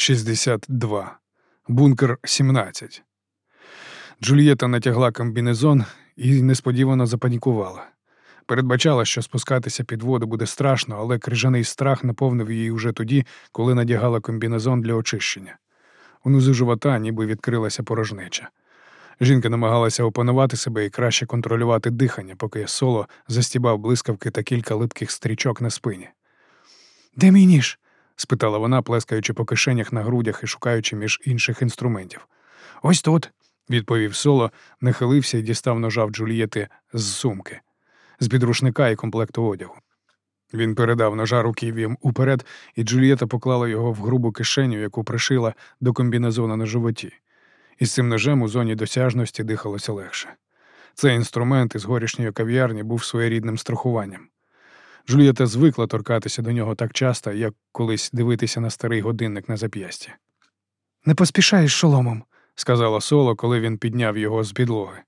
62. Бункер 17. Джульєта натягла комбінезон і несподівано запанікувала. Передбачала, що спускатися під воду буде страшно, але крижаний страх наповнив її уже тоді, коли надягала комбінезон для очищення. Унизу живота ніби відкрилася порожнеча. Жінка намагалася опанувати себе і краще контролювати дихання, поки соло застібав блискавки та кілька липких стрічок на спині. Де мій ніж? Спитала вона, плескаючи по кишенях на грудях і шукаючи між інших інструментів. Ось тут, відповів соло, нахилився і дістав ножа в Джулієти з сумки, з підрушника і комплекту одягу. Він передав ножа руків'ям уперед, і Джулієта поклала його в грубу кишеню, яку пришила до комбінезона на животі. Із цим ножем у зоні досяжності дихалося легше. Цей інструмент із горішньої кав'ярні був своєрідним страхуванням. Джулієта звикла торкатися до нього так часто, як колись дивитися на старий годинник на зап'ясті. Не поспішай з шоломом, сказала соло, коли він підняв його з підлоги.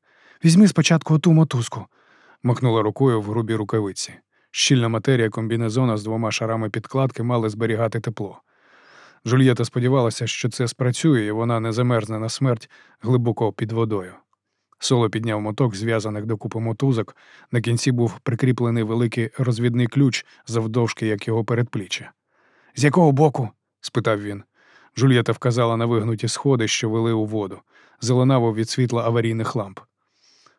Візьми спочатку оту мотузку, махнула рукою в грубій рукавиці. Щільна матерія комбінезона з двома шарами підкладки мали зберігати тепло. Жульєта сподівалася, що це спрацює, і вона не замерзне на смерть глибоко під водою. Соло підняв моток, зв'язаних докупи мотузок. На кінці був прикріплений великий розвідний ключ завдовжки, як його передпліччя. З якого боку? спитав він. Жульєта вказала на вигнуті сходи, що вели у воду, зеленаво від світла аварійних ламп.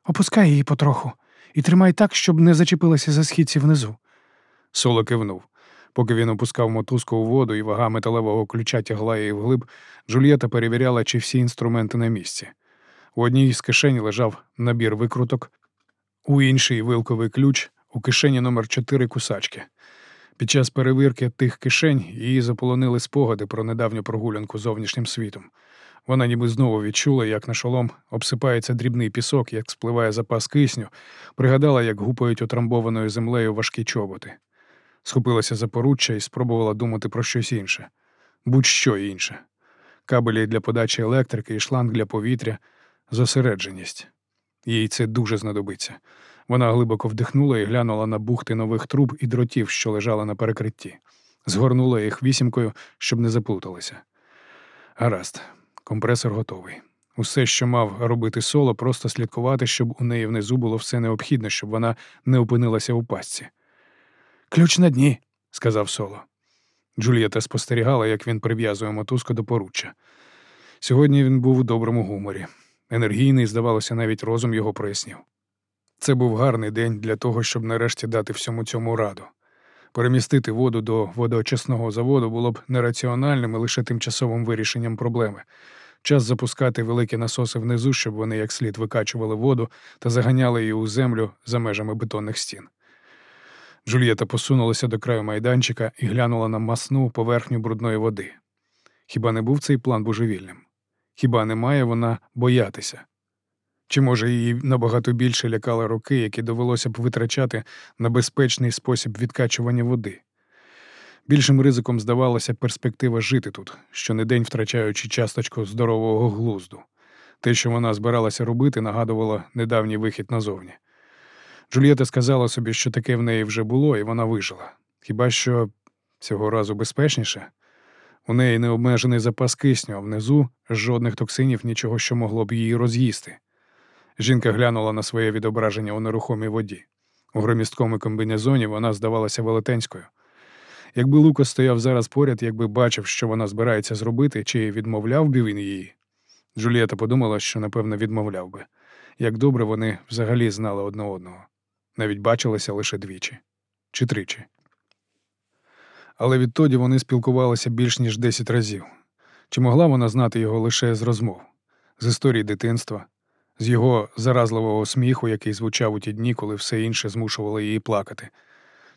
Опускай її потроху і тримай так, щоб не зачепилася за східці внизу. Соло кивнув. Поки він опускав мотузку у воду і вага металевого ключа тягла її вглиб, Джульєта перевіряла, чи всі інструменти на місці. У одній з кишень лежав набір викруток, у іншій вилковий ключ, у кишені номер 4 кусачки. Під час перевірки тих кишень її заполонили спогади про недавню прогулянку зовнішнім світом. Вона ніби знову відчула, як на шолом обсипається дрібний пісок, як спливає запас кисню, пригадала, як гупають утрамбованою землею важкі чоботи. Схопилася за поруччя і спробувала думати про щось інше, будь-що інше. Кабелі для подачі електрики і шланг для повітря, зосередженість. Їй це дуже знадобиться. Вона глибоко вдихнула і глянула на бухти нових труб і дротів, що лежали на перекритті, згорнула їх вісімкою, щоб не заплуталися. Гаразд, компресор готовий. Усе, що мав робити соло, просто слідкувати, щоб у неї внизу було все необхідне, щоб вона не опинилася у пастці. Ключ на дні, сказав соло. Джулієта спостерігала, як він прив'язує мотузку до поруччя. Сьогодні він був у доброму гуморі. Енергійний, здавалося, навіть розум його прояснів. Це був гарний день для того, щоб нарешті дати всьому цьому раду. Перемістити воду до водоочисного заводу було б нераціональним і лише тимчасовим вирішенням проблеми. Час запускати великі насоси внизу, щоб вони як слід викачували воду та заганяли її у землю за межами бетонних стін. Джульєта посунулася до краю майданчика і глянула на масну поверхню брудної води. Хіба не був цей план божевільним? Хіба не має вона боятися? Чи, може, її набагато більше лякали роки, які довелося б витрачати на безпечний спосіб відкачування води? Більшим ризиком здавалася перспектива жити тут, щонедень втрачаючи часточку здорового глузду. Те, що вона збиралася робити, нагадувало недавній вихід назовні. Джульєта сказала собі, що таке в неї вже було, і вона вижила. Хіба що цього разу безпечніше? У неї необмежений запас кисню, а внизу жодних токсинів, нічого, що могло б її роз'їсти. Жінка глянула на своє відображення у нерухомій воді. У громісткому комбінезоні вона здавалася велетенською. Якби Лука стояв зараз поряд, якби бачив, що вона збирається зробити, чи відмовляв би він її. Джулієта подумала, що, напевно, відмовляв би. Як добре вони взагалі знали одне одного навіть бачилися лише двічі чи тричі. Але відтоді вони спілкувалися більш ніж десять разів. Чи могла вона знати його лише з розмов, з історії дитинства, з його заразливого сміху, який звучав у ті дні, коли все інше змушувало її плакати?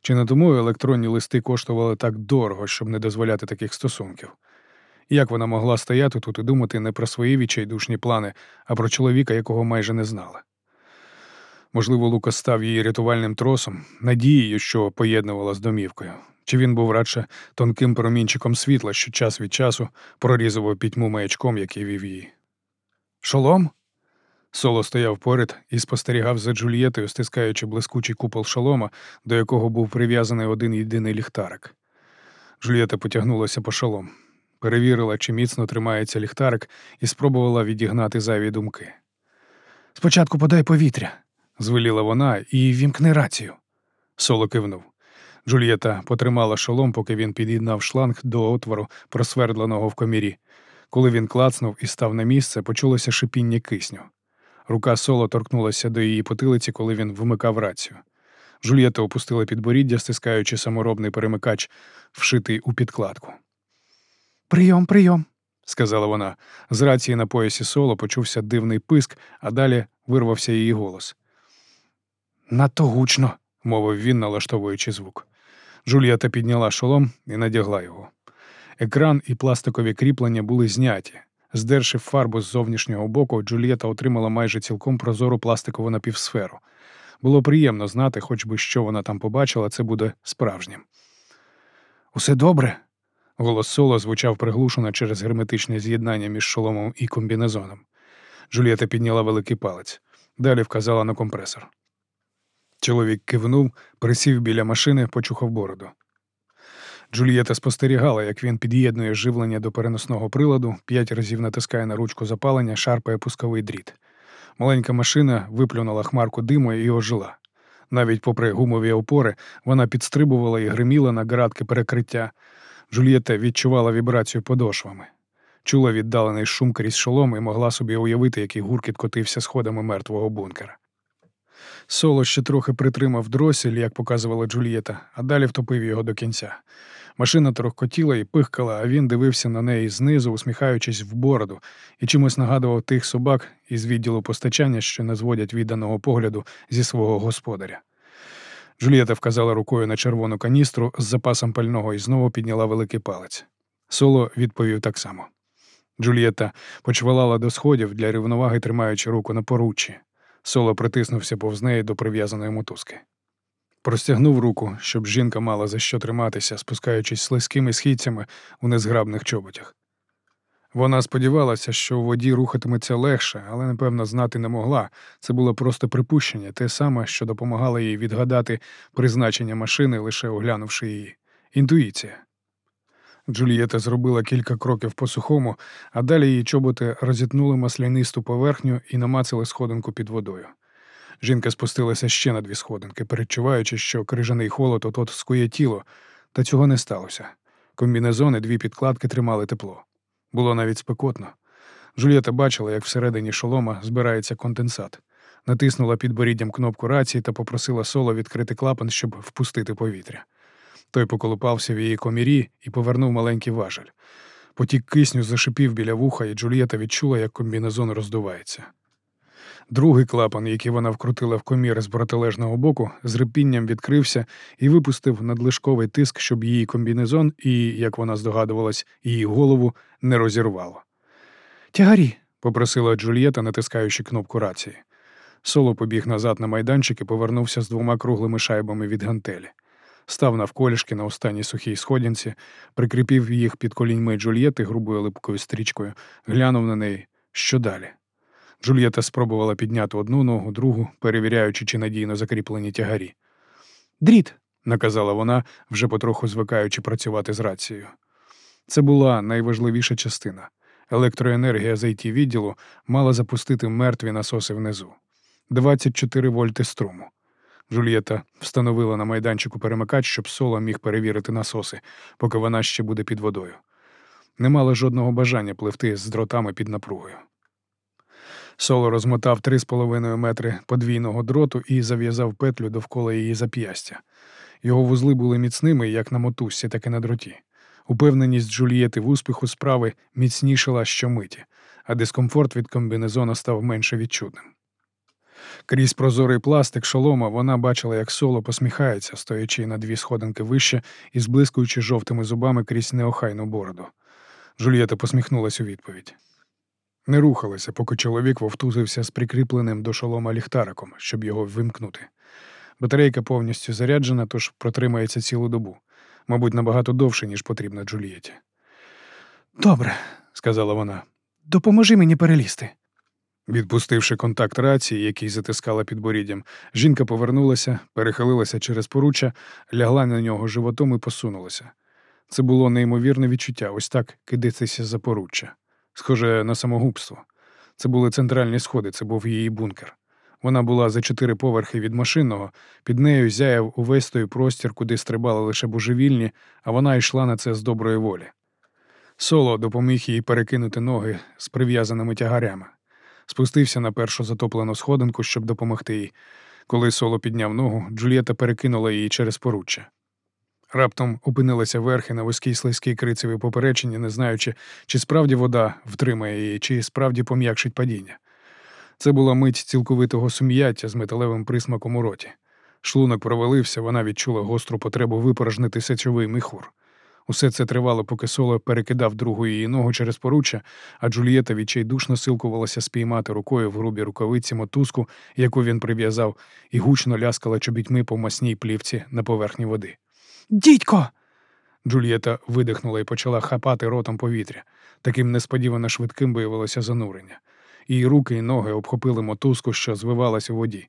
Чи не тому електронні листи коштували так дорого, щоб не дозволяти таких стосунків? Як вона могла стояти тут і думати не про свої відчайдушні плани, а про чоловіка, якого майже не знала? Можливо, Лука став її рятувальним тросом, надією, що поєднувала з домівкою, чи він був радше тонким промінчиком світла, що час від часу прорізував пітьму маячком, який вів її. Шолом? Соло стояв поряд і спостерігав за Джульєтою, стискаючи блискучий купол шолома, до якого був прив'язаний один єдиний ліхтарик. Джульєта потягнулася по шолом. перевірила, чи міцно тримається ліхтарик, і спробувала відігнати зайві думки. Спочатку подай повітря, звеліла вона і вімкни рацію. Соло кивнув. Джульєта потримала шолом, поки він під'єднав шланг до отвору, просвердленого в комірі. Коли він клацнув і став на місце, почулося шипіння кисню. Рука соло торкнулася до її потилиці, коли він вмикав рацію. Жульєта опустила підборіддя, стискаючи саморобний перемикач, вшитий у підкладку. Прийом, прийом, сказала вона. З рації на поясі соло почувся дивний писк, а далі вирвався її голос. Надто гучно, мовив він, налаштовуючи звук. Джулієта підняла шолом і надягла його. Екран і пластикові кріплення були зняті. Здерши фарбу з зовнішнього боку, Джулієта отримала майже цілком прозору пластикову напівсферу. Було приємно знати, хоч би що вона там побачила, це буде справжнім. Усе добре? Голос соло звучав приглушено через герметичне з'єднання між шоломом і комбінезоном. Джулієта підняла великий палець, далі вказала на компресор. Чоловік кивнув, присів біля машини, почухав бороду. Джулієта спостерігала, як він під'єднує живлення до переносного приладу, п'ять разів натискає на ручку запалення, шарпає пусковий дріт. Маленька машина виплюнула хмарку диму і ожила. Навіть попри гумові опори, вона підстрибувала і гриміла на градки перекриття. Джульєта відчувала вібрацію подошвами. Чула віддалений шум крізь шолом і могла собі уявити, який гуркіт котився сходами мертвого бункера. Соло ще трохи притримав дросель, як показувала Джульєта, а далі втопив його до кінця. Машина трохкотіла і пихкала, а він дивився на неї знизу, усміхаючись в бороду, і чимось нагадував тих собак із відділу постачання, що не зводять відданого погляду зі свого господаря. Джульєта вказала рукою на червону каністру з запасом пального і знову підняла великий палець. Соло відповів так само. Джульєта почвалала до сходів для рівноваги, тримаючи руку на поруччі. Соло притиснувся повз неї до прив'язаної мотузки. Простягнув руку, щоб жінка мала за що триматися, спускаючись слизькими східцями у незграбних чоботях. Вона сподівалася, що у воді рухатиметься легше, але, напевно, знати не могла. Це було просто припущення, те саме, що допомагало їй відгадати призначення машини, лише оглянувши її. Інтуїція. Джулієта зробила кілька кроків по сухому, а далі її чоботи розітнули маслянисту поверхню і намацали сходинку під водою. Жінка спустилася ще на дві сходинки, передчуваючи, що крижаний холод от-от скує тіло, та цього не сталося. Комбінезони дві підкладки тримали тепло. Було навіть спекотно. Жульєта бачила, як всередині шолома збирається конденсат. Натиснула під боріддям кнопку рації та попросила соло відкрити клапан, щоб впустити повітря. Той поколупався в її комірі і повернув маленький важель. Потік кисню зашипів біля вуха, і Джульєта відчула, як комбінезон роздувається. Другий клапан, який вона вкрутила в комір з протилежного боку, з рипінням відкрився і випустив надлишковий тиск, щоб її комбінезон і, як вона здогадувалась, її голову не розірвало. Тягарі, попросила Джульєта, натискаючи кнопку рації. Соло побіг назад на майданчик і повернувся з двома круглими шайбами від гантелі. Став навколішки на останній сухій сходінці, прикріпів їх під коліньми Джульєти грубою липкою стрічкою, глянув на неї. Що далі? Джульєта спробувала підняти одну ногу, другу, перевіряючи, чи надійно закріплені тягарі. Дріт, наказала вона, вже потроху звикаючи працювати з рацією. Це була найважливіша частина. Електроенергія з it відділу мала запустити мертві насоси внизу. 24 вольти струму. Джульєта встановила на майданчику перемикач, щоб соло міг перевірити насоси, поки вона ще буде під водою. Не мала жодного бажання пливти з дротами під напругою. Соло розмотав три з половиною метри подвійного дроту і зав'язав петлю довкола її зап'ястя. Його вузли були міцними як на мотузці, так і на дроті. Упевненість Джулієти в успіху справи міцнішала щомиті, а дискомфорт від комбінезона став менше відчутним. Крізь прозорий пластик шолома вона бачила, як соло посміхається, стоячи на дві сходинки вище і зблискуючи жовтими зубами крізь неохайну бороду. Джульєта посміхнулась у відповідь. Не рухалася, поки чоловік вовтузився з прикріпленим до шолома ліхтариком, щоб його вимкнути. Батарейка повністю заряджена, тож протримається цілу добу, мабуть, набагато довше, ніж потрібно Джулієті. Добре, сказала вона, допоможи мені перелізти. Відпустивши контакт рації, який затискала під боріддям, жінка повернулася, перехилилася через поруччя, лягла на нього животом і посунулася. Це було неймовірне відчуття, ось так кидатися за поруччя. Схоже на самогубство. Це були центральні сходи, це був її бункер. Вона була за чотири поверхи від машинного, під нею зяяв увесь той простір, куди стрибали лише божевільні, а вона йшла на це з доброї волі. Соло допоміг їй перекинути ноги з прив'язаними тягарями. Спустився на першу затоплену сходинку, щоб допомогти їй. Коли соло підняв ногу, Джульєта перекинула її через поруччя. Раптом опинилася верхи на вузькій слизькій крицевій поперечині, не знаючи, чи справді вода втримає її, чи справді пом'якшить падіння. Це була мить цілковитого сум'яття з металевим присмаком у роті. Шлунок провалився, вона відчула гостру потребу випорожнити сечовий міхур. Усе це тривало, поки соло перекидав другу її ногу через поруччя, а Джульєта відчайдушно силкувалася спіймати рукою в грубій рукавиці мотузку, яку він прив'язав, і гучно ляскала чобітьми по масній плівці на поверхні води. Дідько. Джульєта видихнула і почала хапати ротом повітря. Таким несподівано швидким виявилося занурення. Її руки і ноги обхопили мотузку, що звивалася у воді.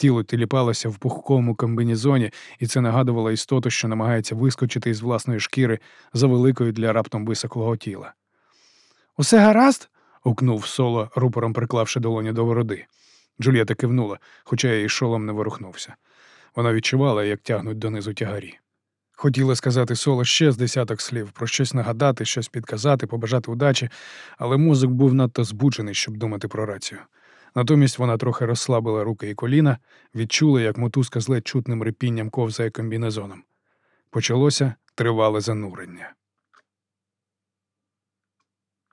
Тіло тіліпалося в пухкому комбінезоні, і це нагадувало істоту, що намагається вискочити із власної шкіри за великою для раптом високлого тіла. Усе гаразд? гукнув соло, рупором приклавши долоні до вороди. Джульєта кивнула, хоча її шолом не ворухнувся. Вона відчувала, як тягнуть донизу тягарі. Хотіла сказати соло ще з десяток слів, про щось нагадати, щось підказати, побажати удачі, але мозок був надто збуджений, щоб думати про рацію. Натомість вона трохи розслабила руки і коліна, відчула, як мотузка з ледь чутним репінням ковзає комбінезоном. Почалося тривале занурення.